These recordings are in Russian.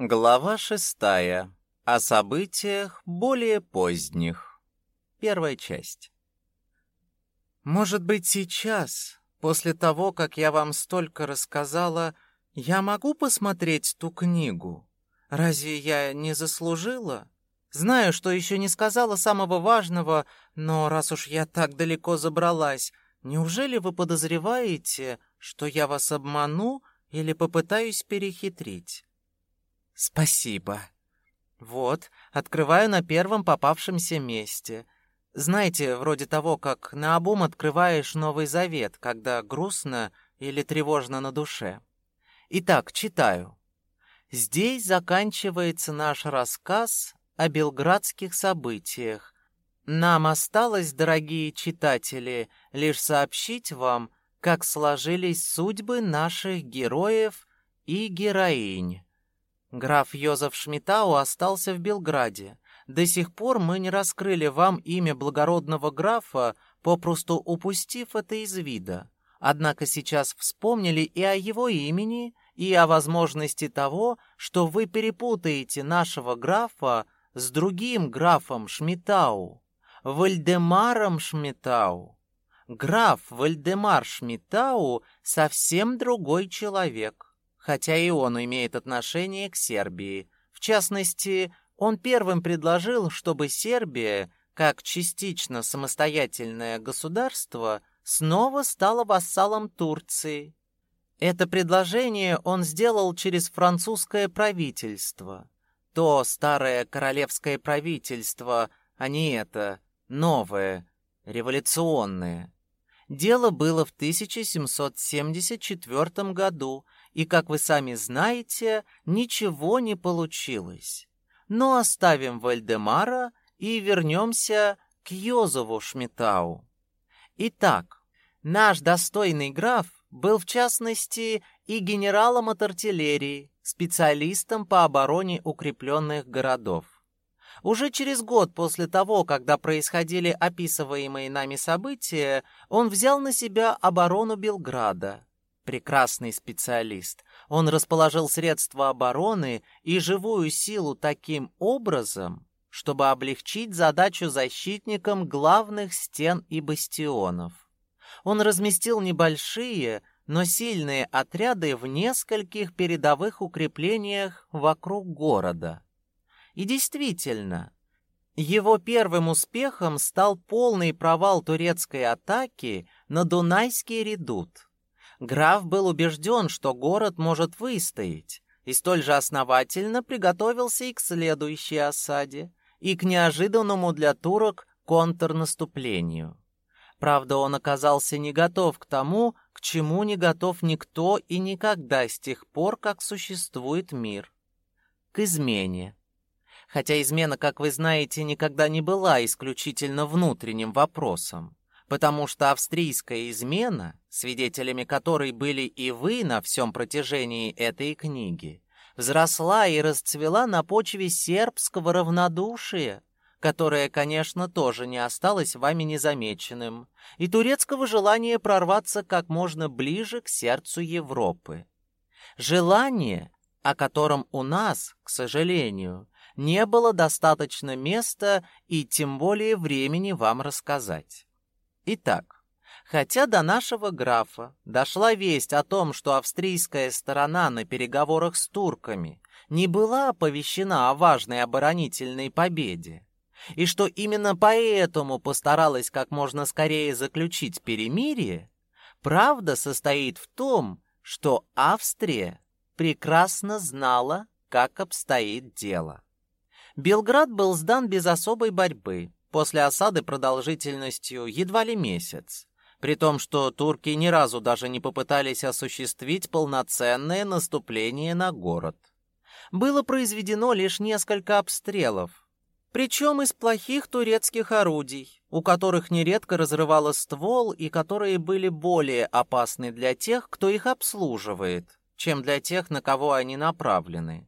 Глава шестая. О событиях более поздних. Первая часть. Может быть, сейчас, после того, как я вам столько рассказала, я могу посмотреть ту книгу? Разве я не заслужила? Знаю, что еще не сказала самого важного, но раз уж я так далеко забралась, неужели вы подозреваете, что я вас обману или попытаюсь перехитрить? Спасибо. Вот, открываю на первом попавшемся месте. Знаете, вроде того, как наобум открываешь Новый Завет, когда грустно или тревожно на душе. Итак, читаю. Здесь заканчивается наш рассказ о белградских событиях. Нам осталось, дорогие читатели, лишь сообщить вам, как сложились судьбы наших героев и героинь. Граф Йозеф Шмитау остался в Белграде. До сих пор мы не раскрыли вам имя благородного графа, попросту упустив это из вида. Однако сейчас вспомнили и о его имени, и о возможности того, что вы перепутаете нашего графа с другим графом Шмитау, Вальдемаром Шмитау. Граф Вальдемар Шмитау совсем другой человек хотя и он имеет отношение к Сербии. В частности, он первым предложил, чтобы Сербия, как частично самостоятельное государство, снова стала вассалом Турции. Это предложение он сделал через французское правительство. То старое королевское правительство, а не это, новое, революционное. Дело было в 1774 году, и, как вы сами знаете, ничего не получилось. Но оставим Вальдемара и вернемся к Йозову Шмитау. Итак, наш достойный граф был в частности и генералом от артиллерии, специалистом по обороне укрепленных городов. Уже через год после того, когда происходили описываемые нами события, он взял на себя оборону Белграда прекрасный специалист. Он расположил средства обороны и живую силу таким образом, чтобы облегчить задачу защитникам главных стен и бастионов. Он разместил небольшие, но сильные отряды в нескольких передовых укреплениях вокруг города. И действительно, его первым успехом стал полный провал турецкой атаки на Дунайский редут. Граф был убежден, что город может выстоять, и столь же основательно приготовился и к следующей осаде, и к неожиданному для турок контрнаступлению. Правда, он оказался не готов к тому, к чему не готов никто и никогда с тех пор, как существует мир. К измене. Хотя измена, как вы знаете, никогда не была исключительно внутренним вопросом потому что австрийская измена, свидетелями которой были и вы на всем протяжении этой книги, взросла и расцвела на почве сербского равнодушия, которое, конечно, тоже не осталось вами незамеченным, и турецкого желания прорваться как можно ближе к сердцу Европы. Желание, о котором у нас, к сожалению, не было достаточно места и тем более времени вам рассказать. Итак, хотя до нашего графа дошла весть о том, что австрийская сторона на переговорах с турками не была оповещена о важной оборонительной победе, и что именно поэтому постаралась как можно скорее заключить перемирие, правда состоит в том, что Австрия прекрасно знала, как обстоит дело. Белград был сдан без особой борьбы, после осады продолжительностью едва ли месяц, при том, что турки ни разу даже не попытались осуществить полноценное наступление на город. Было произведено лишь несколько обстрелов, причем из плохих турецких орудий, у которых нередко разрывало ствол и которые были более опасны для тех, кто их обслуживает, чем для тех, на кого они направлены.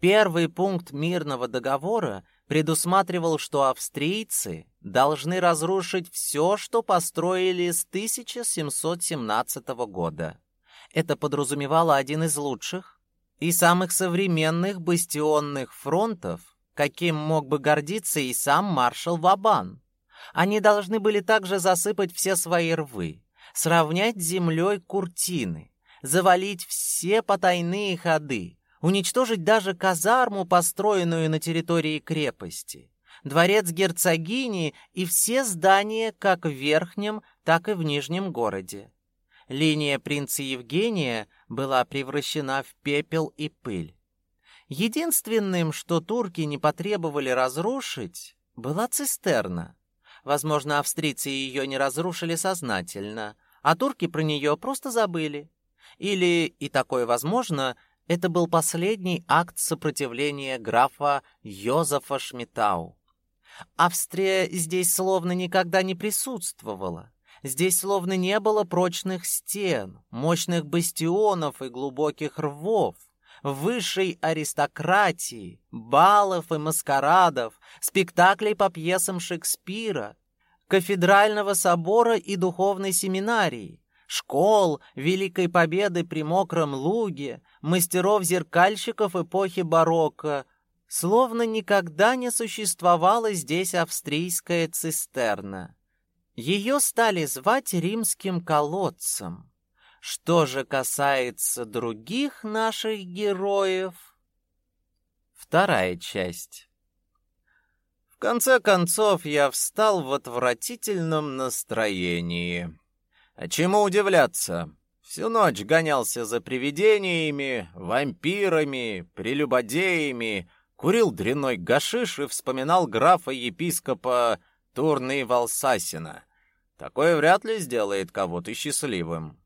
Первый пункт мирного договора предусматривал, что австрийцы должны разрушить все, что построили с 1717 года. Это подразумевало один из лучших и самых современных бастионных фронтов, каким мог бы гордиться и сам маршал Вабан. Они должны были также засыпать все свои рвы, сравнять с землей куртины, завалить все потайные ходы, уничтожить даже казарму, построенную на территории крепости, дворец герцогини и все здания как в верхнем, так и в нижнем городе. Линия принца Евгения была превращена в пепел и пыль. Единственным, что турки не потребовали разрушить, была цистерна. Возможно, австрийцы ее не разрушили сознательно, а турки про нее просто забыли. Или, и такое возможно, это был последний акт сопротивления графа Йозефа Шмитау. Австрия здесь словно никогда не присутствовала. Здесь словно не было прочных стен, мощных бастионов и глубоких рвов, высшей аристократии, балов и маскарадов, спектаклей по пьесам Шекспира, кафедрального собора и духовной семинарии, школ, Великой Победы при Мокром Луге, мастеров-зеркальщиков эпохи барокко, словно никогда не существовала здесь австрийская цистерна. Ее стали звать римским колодцем. Что же касается других наших героев... Вторая часть. В конце концов, я встал в отвратительном настроении. А чему удивляться? Всю ночь гонялся за привидениями, вампирами, прелюбодеями, курил дрянной гашиш и вспоминал графа-епископа Турны Валсасина. Такое вряд ли сделает кого-то счастливым.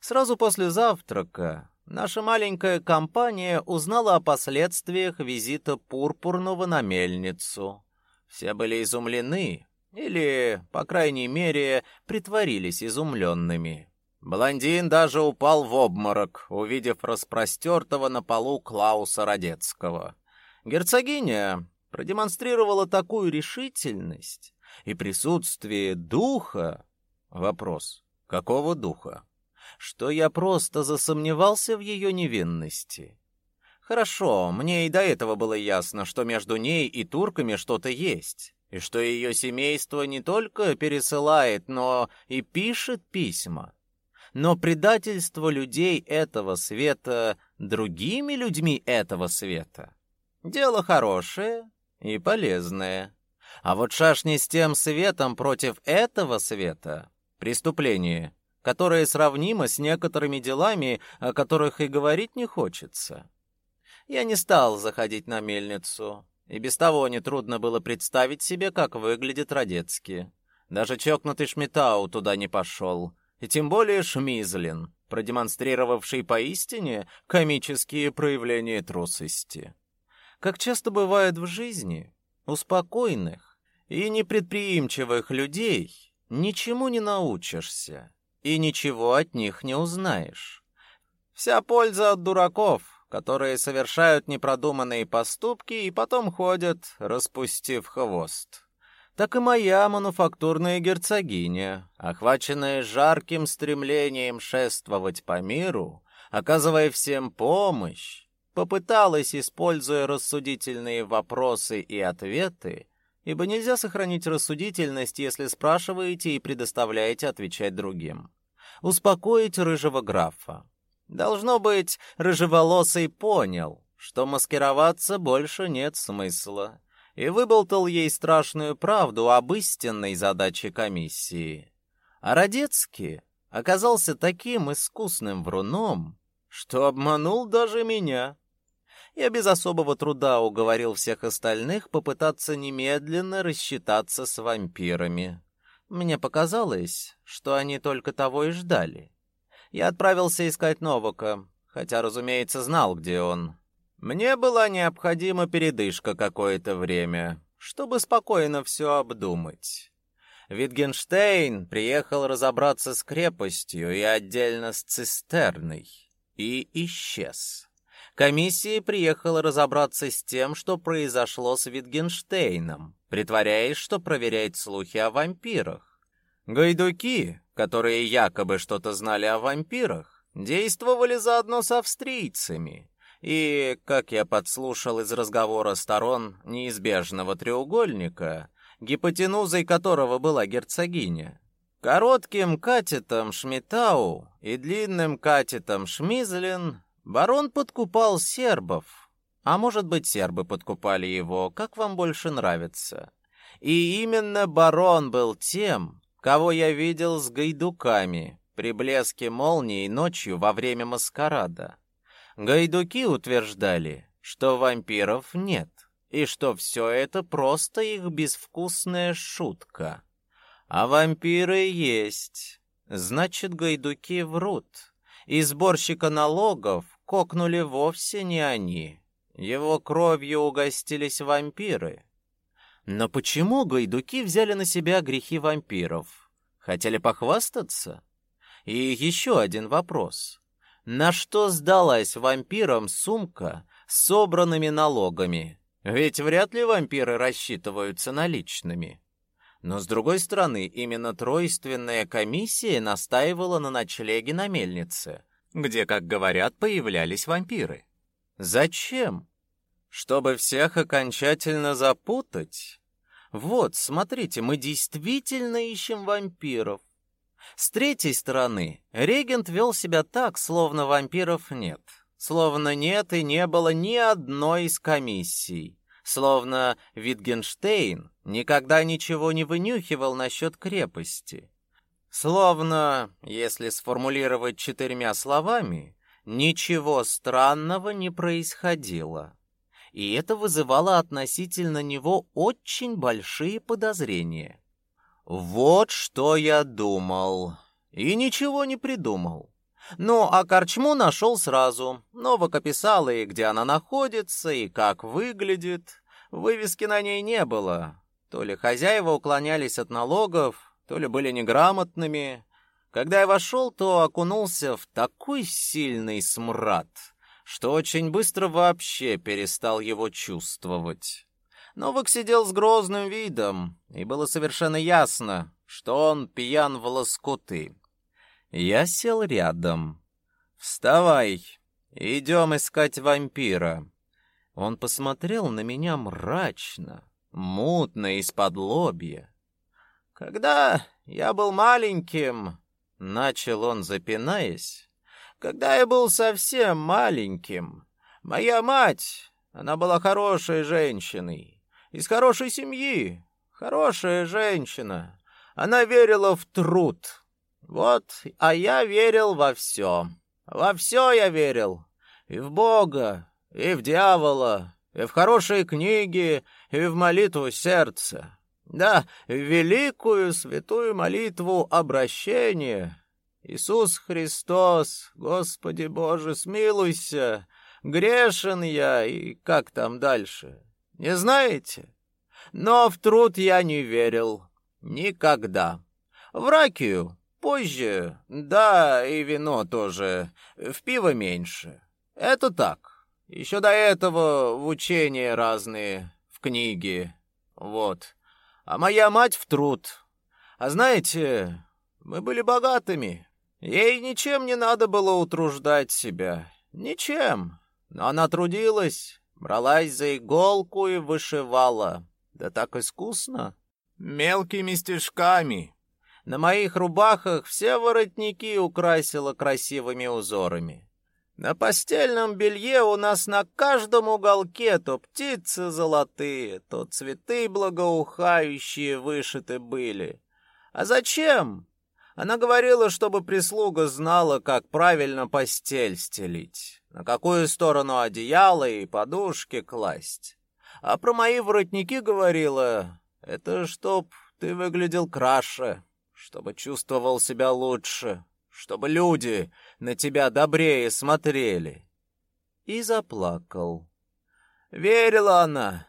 Сразу после завтрака наша маленькая компания узнала о последствиях визита Пурпурного на мельницу. Все были изумлены, или, по крайней мере, притворились изумленными. Блондин даже упал в обморок, увидев распростертого на полу Клауса Родецкого. Герцогиня продемонстрировала такую решительность и присутствие духа. Вопрос, какого духа? Что я просто засомневался в ее невинности. Хорошо, мне и до этого было ясно, что между ней и турками что-то есть и что ее семейство не только пересылает, но и пишет письма. Но предательство людей этого света другими людьми этого света — дело хорошее и полезное. А вот шашни с тем светом против этого света — преступление, которое сравнимо с некоторыми делами, о которых и говорить не хочется. Я не стал заходить на мельницу. И без того нетрудно было представить себе, как выглядит Родецкий. Даже чокнутый Шмитау туда не пошел. И тем более Шмизлин, продемонстрировавший поистине комические проявления трусости. Как часто бывает в жизни, у спокойных и непредприимчивых людей ничему не научишься и ничего от них не узнаешь. Вся польза от дураков — которые совершают непродуманные поступки и потом ходят, распустив хвост. Так и моя мануфактурная герцогиня, охваченная жарким стремлением шествовать по миру, оказывая всем помощь, попыталась, используя рассудительные вопросы и ответы, ибо нельзя сохранить рассудительность, если спрашиваете и предоставляете отвечать другим, успокоить рыжего графа. Должно быть, рыжеволосый понял, что маскироваться больше нет смысла, и выболтал ей страшную правду об истинной задаче комиссии. А Родецкий оказался таким искусным вруном, что обманул даже меня. Я без особого труда уговорил всех остальных попытаться немедленно рассчитаться с вампирами. Мне показалось, что они только того и ждали я отправился искать Новака, хотя, разумеется, знал, где он. Мне была необходима передышка какое-то время, чтобы спокойно все обдумать. Витгенштейн приехал разобраться с крепостью и отдельно с цистерной, и исчез. Комиссия приехала разобраться с тем, что произошло с Витгенштейном, притворяясь, что проверяет слухи о вампирах. Гайдуки, которые якобы что-то знали о вампирах, действовали заодно с австрийцами. И, как я подслушал из разговора сторон неизбежного треугольника, гипотенузой которого была герцогиня, коротким катетом Шмитау и длинным катетом Шмизлин барон подкупал сербов, а может быть, сербы подкупали его, как вам больше нравится. И именно барон был тем, кого я видел с гайдуками при блеске молнии ночью во время маскарада. Гайдуки утверждали, что вампиров нет, и что все это просто их безвкусная шутка. А вампиры есть. Значит, гайдуки врут. И сборщика налогов кокнули вовсе не они. Его кровью угостились вампиры. Но почему гайдуки взяли на себя грехи вампиров? Хотели похвастаться? И еще один вопрос. На что сдалась вампирам сумка с собранными налогами? Ведь вряд ли вампиры рассчитываются наличными. Но с другой стороны, именно тройственная комиссия настаивала на ночлеге на мельнице, где, как говорят, появлялись вампиры. Зачем? Чтобы всех окончательно запутать? Вот, смотрите, мы действительно ищем вампиров. С третьей стороны, регент вел себя так, словно вампиров нет. Словно нет и не было ни одной из комиссий. Словно Витгенштейн никогда ничего не вынюхивал насчет крепости. Словно, если сформулировать четырьмя словами, ничего странного не происходило. И это вызывало относительно него очень большие подозрения. Вот что я думал. И ничего не придумал. Ну, а корчму нашел сразу. Новок описал и где она находится, и как выглядит. Вывески на ней не было. То ли хозяева уклонялись от налогов, то ли были неграмотными. Когда я вошел, то окунулся в такой сильный смрад, что очень быстро вообще перестал его чувствовать. Новак сидел с грозным видом, и было совершенно ясно, что он пьян в лоскуты. Я сел рядом. «Вставай, идем искать вампира». Он посмотрел на меня мрачно, мутно из-под лобья. «Когда я был маленьким...» — начал он, запинаясь. «Когда я был совсем маленьким, моя мать, она была хорошей женщиной, из хорошей семьи, хорошая женщина. Она верила в труд. Вот, а я верил во все. Во все я верил. И в Бога, и в дьявола, и в хорошие книги, и в молитву сердца. Да, в великую святую молитву обращения. Иисус Христос, Господи Боже, смилуйся, грешен я, и как там дальше? Не знаете? Но в труд я не верил. Никогда. В ракию позже, да, и вино тоже. В пиво меньше. Это так. Еще до этого в учения разные, в книги. Вот. А моя мать в труд. А знаете, мы были богатыми. Ей ничем не надо было утруждать себя. Ничем. Но она трудилась, Бралась за иголку и вышивала. Да так искусно. Мелкими стежками. На моих рубахах все воротники украсила красивыми узорами. На постельном белье у нас на каждом уголке то птицы золотые, то цветы благоухающие вышиты были. А зачем? Она говорила, чтобы прислуга знала, как правильно постель стелить, на какую сторону одеяло и подушки класть. А про мои воротники говорила, это чтоб ты выглядел краше, чтобы чувствовал себя лучше, чтобы люди на тебя добрее смотрели. И заплакал. Верила она,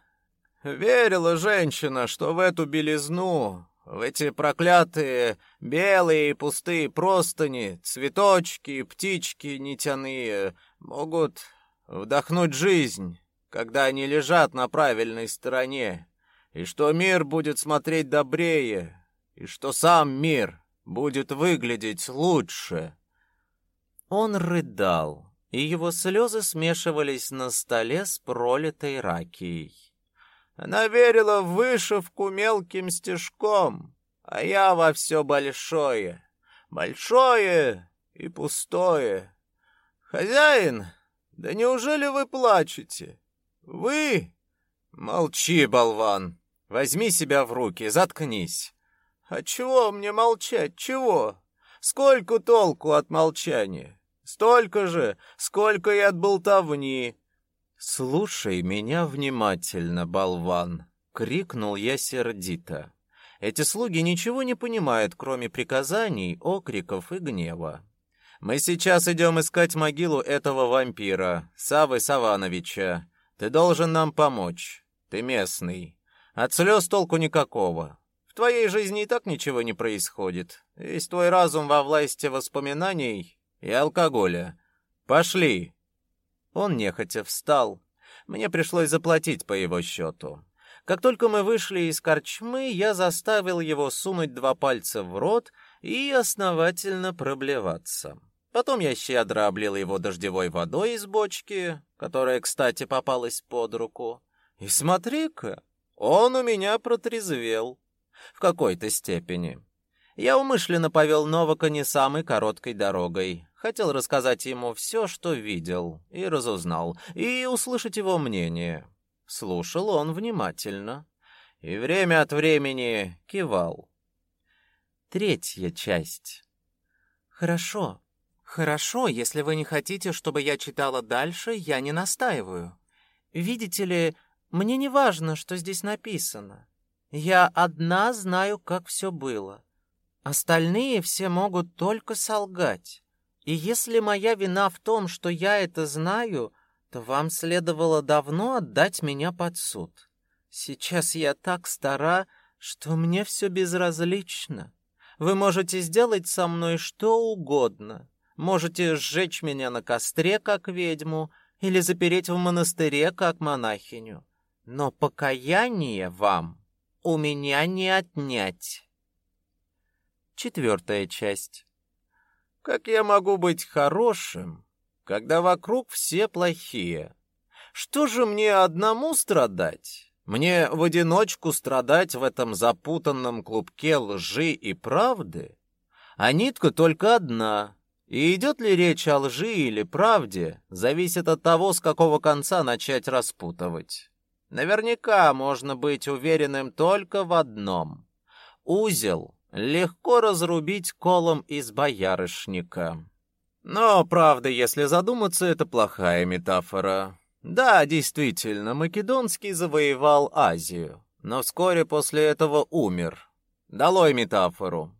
верила женщина, что в эту белизну в эти проклятые белые пустые простыни, цветочки, птички нитяные могут вдохнуть жизнь, когда они лежат на правильной стороне, и что мир будет смотреть добрее, и что сам мир будет выглядеть лучше. Он рыдал, и его слезы смешивались на столе с пролитой ракией. Она верила в вышивку мелким стежком, а я во все большое. Большое и пустое. Хозяин, да неужели вы плачете? Вы? Молчи, болван. Возьми себя в руки, заткнись. А чего мне молчать, чего? Сколько толку от молчания? Столько же, сколько и от болтовни. Слушай меня внимательно, болван, крикнул я сердито. Эти слуги ничего не понимают, кроме приказаний, окриков и гнева. Мы сейчас идем искать могилу этого вампира, Савы Савановича. Ты должен нам помочь. Ты местный. От слез толку никакого. В твоей жизни и так ничего не происходит. Весь твой разум во власти воспоминаний и алкоголя. Пошли. Он нехотя встал. Мне пришлось заплатить по его счету. Как только мы вышли из корчмы, я заставил его сунуть два пальца в рот и основательно проблеваться. Потом я щедро облил его дождевой водой из бочки, которая, кстати, попалась под руку. И смотри-ка, он у меня протрезвел. В какой-то степени. Я умышленно повел Новака не самой короткой дорогой. Хотел рассказать ему все, что видел и разузнал, и услышать его мнение. Слушал он внимательно и время от времени кивал. Третья часть. Хорошо. Хорошо, если вы не хотите, чтобы я читала дальше, я не настаиваю. Видите ли, мне не важно, что здесь написано. Я одна знаю, как все было. Остальные все могут только солгать. И если моя вина в том, что я это знаю, то вам следовало давно отдать меня под суд. Сейчас я так стара, что мне все безразлично. Вы можете сделать со мной что угодно. Можете сжечь меня на костре, как ведьму, или запереть в монастыре, как монахиню но покаяние вам у меня не отнять. Четвертая часть. Как я могу быть хорошим, когда вокруг все плохие? Что же мне одному страдать? Мне в одиночку страдать в этом запутанном клубке лжи и правды? А нитка только одна. И идет ли речь о лжи или правде, зависит от того, с какого конца начать распутывать. Наверняка можно быть уверенным только в одном. Узел легко разрубить колом из боярышника. Но, правда, если задуматься, это плохая метафора. Да, действительно, Македонский завоевал Азию, но вскоре после этого умер. Долой метафору.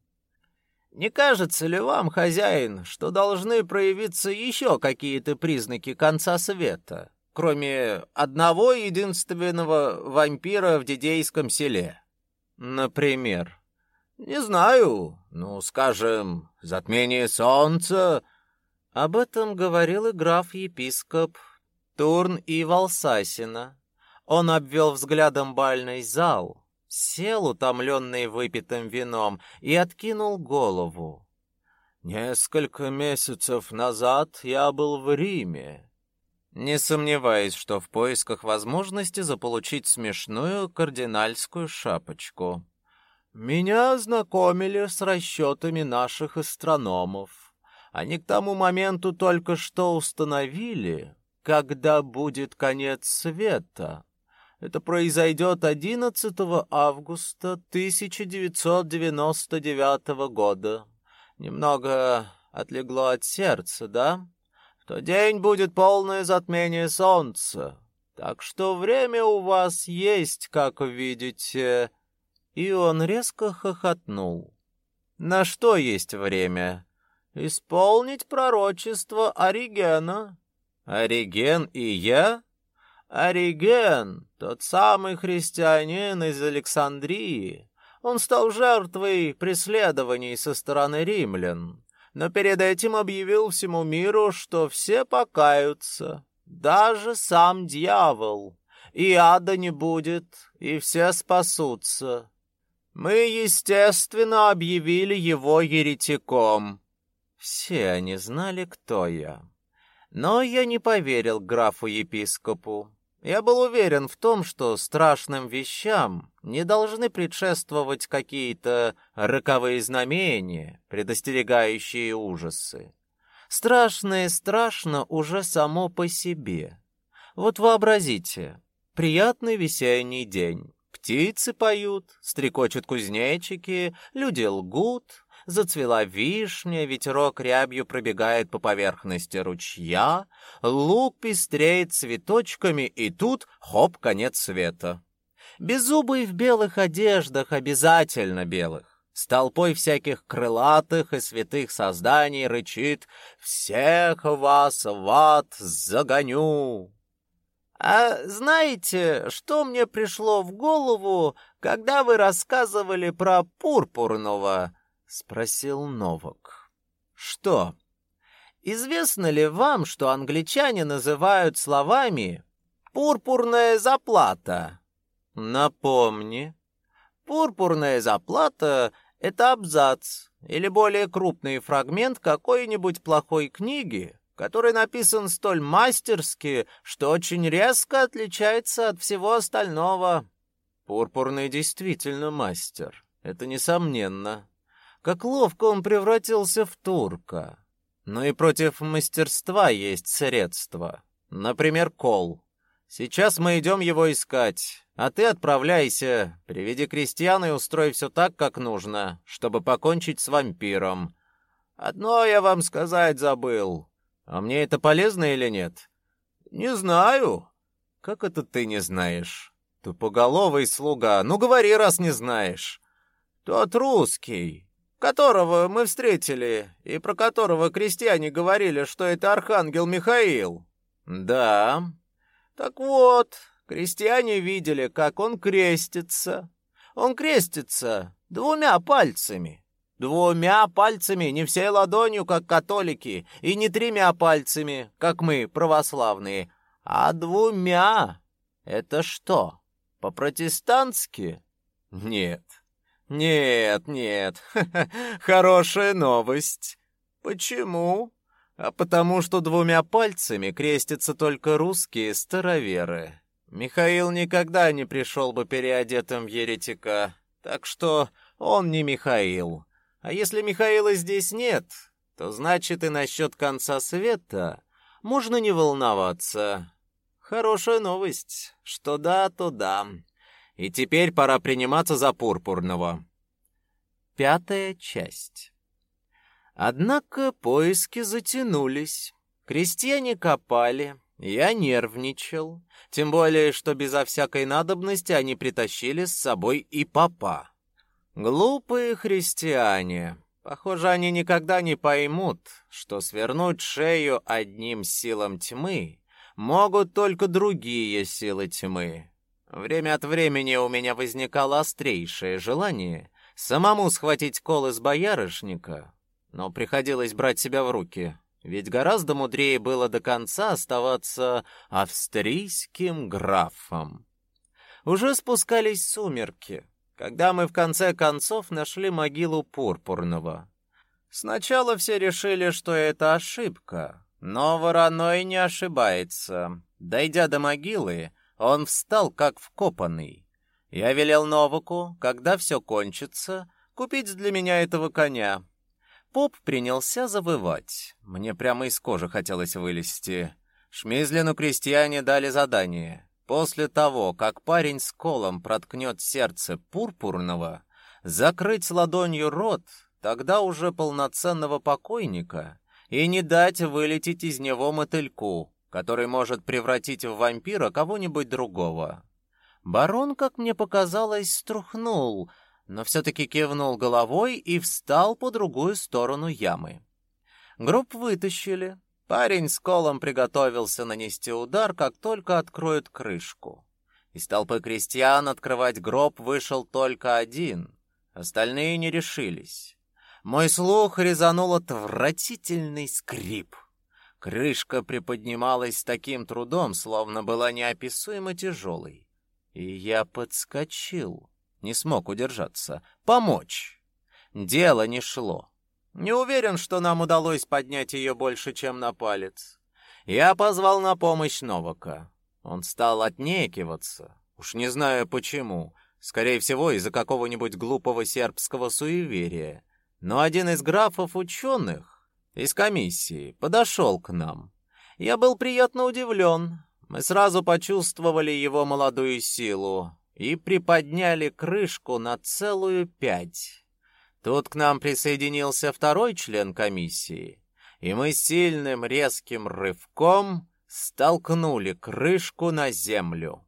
Не кажется ли вам, хозяин, что должны проявиться еще какие-то признаки конца света? кроме одного единственного вампира в Дидейском селе. Например, не знаю, ну, скажем, затмение солнца. Об этом говорил и граф-епископ Турн и Волсасина. Он обвел взглядом бальный зал, сел, утомленный выпитым вином, и откинул голову. Несколько месяцев назад я был в Риме. Не сомневаюсь, что в поисках возможности заполучить смешную кардинальскую шапочку. Меня знакомили с расчетами наших астрономов. Они к тому моменту только что установили, когда будет конец света. Это произойдет 11 августа 1999 года. Немного отлегло от сердца, да? то день будет полное затмение солнца. Так что время у вас есть, как видите. И он резко хохотнул. На что есть время? Исполнить пророчество Оригена. Ориген и я? Ориген, тот самый христианин из Александрии. Он стал жертвой преследований со стороны римлян но перед этим объявил всему миру, что все покаются, даже сам дьявол, и ада не будет, и все спасутся. Мы, естественно, объявили его еретиком. Все они знали, кто я. Но я не поверил графу-епископу. Я был уверен в том, что страшным вещам не должны предшествовать какие-то роковые знамения, предостерегающие ужасы. Страшное страшно уже само по себе. Вот вообразите, приятный весенний день. Птицы поют, стрекочут кузнечики, люди лгут, Зацвела вишня, ветерок рябью пробегает по поверхности ручья, лук пестреет цветочками, и тут — хоп, конец света. Беззубый в белых одеждах, обязательно белых, с толпой всяких крылатых и святых созданий рычит «Всех вас в ад загоню!» А знаете, что мне пришло в голову, когда вы рассказывали про Пурпурного? спросил Новак. Что? Известно ли вам, что англичане называют словами пурпурная заплата? Напомни. Пурпурная заплата это абзац или более крупный фрагмент какой-нибудь плохой книги, который написан столь мастерски, что очень резко отличается от всего остального. Пурпурный действительно мастер. Это несомненно. Как ловко он превратился в турка. Но и против мастерства есть средства. Например, кол. Сейчас мы идем его искать, а ты отправляйся, приведи крестьян и устрой все так, как нужно, чтобы покончить с вампиром. Одно я вам сказать забыл. А мне это полезно или нет? Не знаю. Как это ты не знаешь? Тупоголовый слуга. Ну говори, раз не знаешь. Тот русский, которого мы встретили, и про которого крестьяне говорили, что это архангел Михаил. Да. Так вот, крестьяне видели, как он крестится. Он крестится двумя пальцами. Двумя пальцами, не всей ладонью, как католики, и не тремя пальцами, как мы, православные, а двумя. Это что, по-протестантски? Нет. Нет, нет, хорошая новость. Почему? А потому что двумя пальцами крестятся только русские староверы. Михаил никогда не пришел бы переодетым в еретика, так что он не Михаил. А если Михаила здесь нет, то значит и насчет конца света можно не волноваться. Хорошая новость, что да, то да. И теперь пора приниматься за пурпурного. Пятая часть. Однако поиски затянулись. Крестьяне копали, я нервничал, тем более, что безо всякой надобности они притащили с собой и папа. Глупые христиане. Похоже, они никогда не поймут, что свернуть шею одним силам тьмы могут только другие силы тьмы. Время от времени у меня возникало острейшее желание самому схватить кол из боярышника, но приходилось брать себя в руки, ведь гораздо мудрее было до конца оставаться австрийским графом. Уже спускались сумерки, когда мы в конце концов нашли могилу Пурпурного. Сначала все решили, что это ошибка, но Вороной не ошибается. Дойдя до могилы, он встал как вкопанный. Я велел Новаку, когда все кончится, купить для меня этого коня. Поп принялся завывать. Мне прямо из кожи хотелось вылезти. Шмизлину крестьяне дали задание. После того, как парень с колом проткнет сердце пурпурного, закрыть ладонью рот, тогда уже полноценного покойника, и не дать вылететь из него мотыльку, который может превратить в вампира кого-нибудь другого. Барон, как мне показалось, струхнул, но все-таки кивнул головой и встал по другую сторону ямы. Гроб вытащили. Парень с колом приготовился нанести удар, как только откроют крышку. Из толпы крестьян открывать гроб вышел только один. Остальные не решились. Мой слух резанул отвратительный скрип — Крышка приподнималась с таким трудом, словно была неописуемо тяжелой. И я подскочил, не смог удержаться. Помочь. Дело не шло. Не уверен, что нам удалось поднять ее больше, чем на палец. Я позвал на помощь Новака. Он стал отнекиваться. Уж не знаю почему. Скорее всего, из-за какого-нибудь глупого сербского суеверия. Но один из графов-ученых из комиссии подошел к нам. Я был приятно удивлен. Мы сразу почувствовали его молодую силу и приподняли крышку на целую пять. Тут к нам присоединился второй член комиссии, и мы сильным резким рывком столкнули крышку на землю.